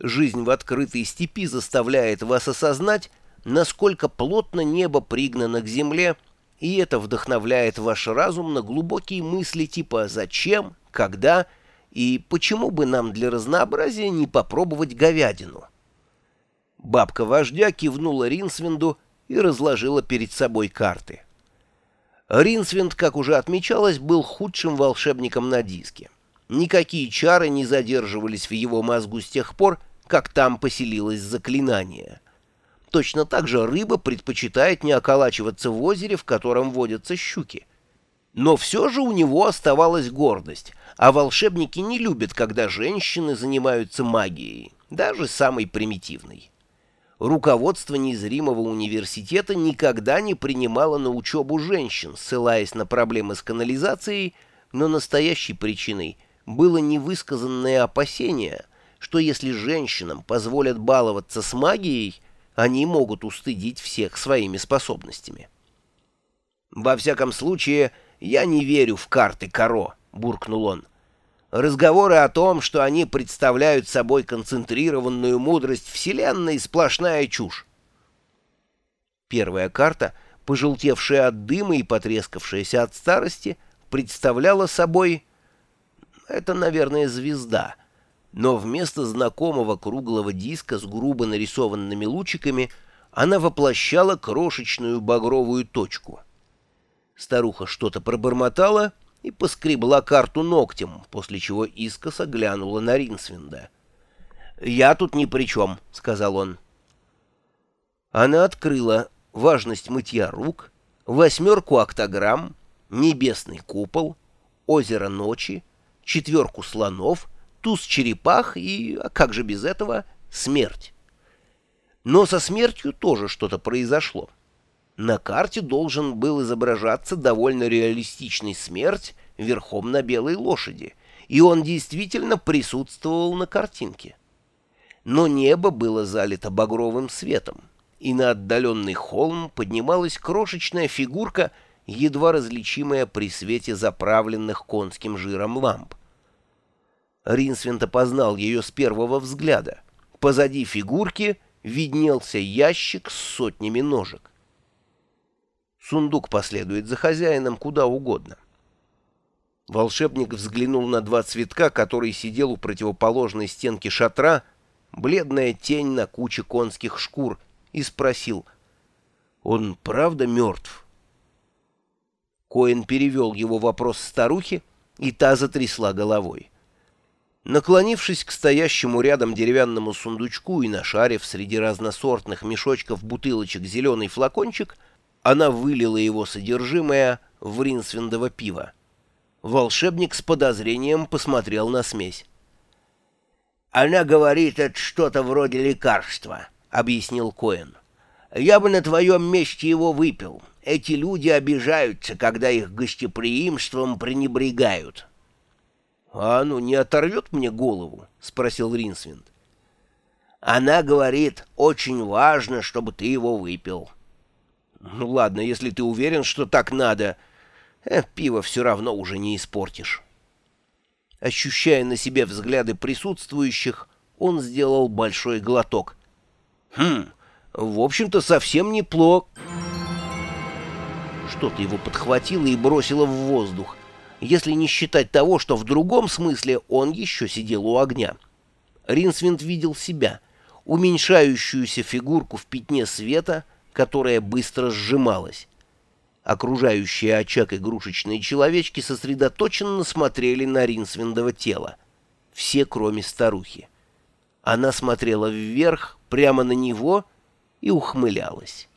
Жизнь в открытой степи заставляет вас осознать, насколько плотно небо пригнано к земле, и это вдохновляет ваш разум на глубокие мысли типа «зачем?», «когда?» и «почему бы нам для разнообразия не попробовать говядину?». Бабка вождя кивнула Ринсвинду и разложила перед собой карты. Ринсвинд, как уже отмечалось, был худшим волшебником на диске. Никакие чары не задерживались в его мозгу с тех пор, как там поселилось заклинание. Точно так же рыба предпочитает не околачиваться в озере, в котором водятся щуки. Но все же у него оставалась гордость, а волшебники не любят, когда женщины занимаются магией, даже самой примитивной руководство незримого университета никогда не принимало на учебу женщин, ссылаясь на проблемы с канализацией, но настоящей причиной было невысказанное опасение, что если женщинам позволят баловаться с магией, они могут устыдить всех своими способностями. «Во всяком случае, я не верю в карты Каро», — буркнул он. Разговоры о том, что они представляют собой концентрированную мудрость Вселенной, сплошная чушь. Первая карта, пожелтевшая от дыма и потрескавшаяся от старости, представляла собой... Это, наверное, звезда. Но вместо знакомого круглого диска с грубо нарисованными лучиками она воплощала крошечную багровую точку. Старуха что-то пробормотала — и поскребла карту ногтем, после чего искоса глянула на Ринсвинда. «Я тут ни при чем», — сказал он. Она открыла важность мытья рук, восьмерку октограмм, небесный купол, озеро ночи, четверку слонов, туз черепах и, а как же без этого, смерть. Но со смертью тоже что-то произошло. На карте должен был изображаться довольно реалистичный смерть верхом на белой лошади, и он действительно присутствовал на картинке. Но небо было залито багровым светом, и на отдаленный холм поднималась крошечная фигурка, едва различимая при свете заправленных конским жиром ламп. Ринсвинт опознал ее с первого взгляда. Позади фигурки виднелся ящик с сотнями ножек. Сундук последует за хозяином куда угодно. Волшебник взглянул на два цветка, который сидел у противоположной стенки шатра, бледная тень на куче конских шкур, и спросил, «Он правда мертв?» Коэн перевел его вопрос старухе, и та затрясла головой. Наклонившись к стоящему рядом деревянному сундучку и нашарив среди разносортных мешочков бутылочек зеленый флакончик, она вылила его содержимое в ринсвиндово пиво. Волшебник с подозрением посмотрел на смесь. «Она говорит, это что-то вроде лекарства», — объяснил Коэн. «Я бы на твоем месте его выпил. Эти люди обижаются, когда их гостеприимством пренебрегают». «А оно не оторвет мне голову?» — спросил Ринсвинд. «Она говорит, очень важно, чтобы ты его выпил». Ну ладно, если ты уверен, что так надо. Э, пиво все равно уже не испортишь. Ощущая на себе взгляды присутствующих, он сделал большой глоток. Хм, в общем-то, совсем неплохо. Что-то его подхватило и бросило в воздух, если не считать того, что в другом смысле он еще сидел у огня. Ринсвинд видел себя, уменьшающуюся фигурку в пятне света — которая быстро сжималась. Окружающие очаг игрушечные человечки сосредоточенно смотрели на Ринсвиндово тело. Все, кроме старухи. Она смотрела вверх, прямо на него, и ухмылялась.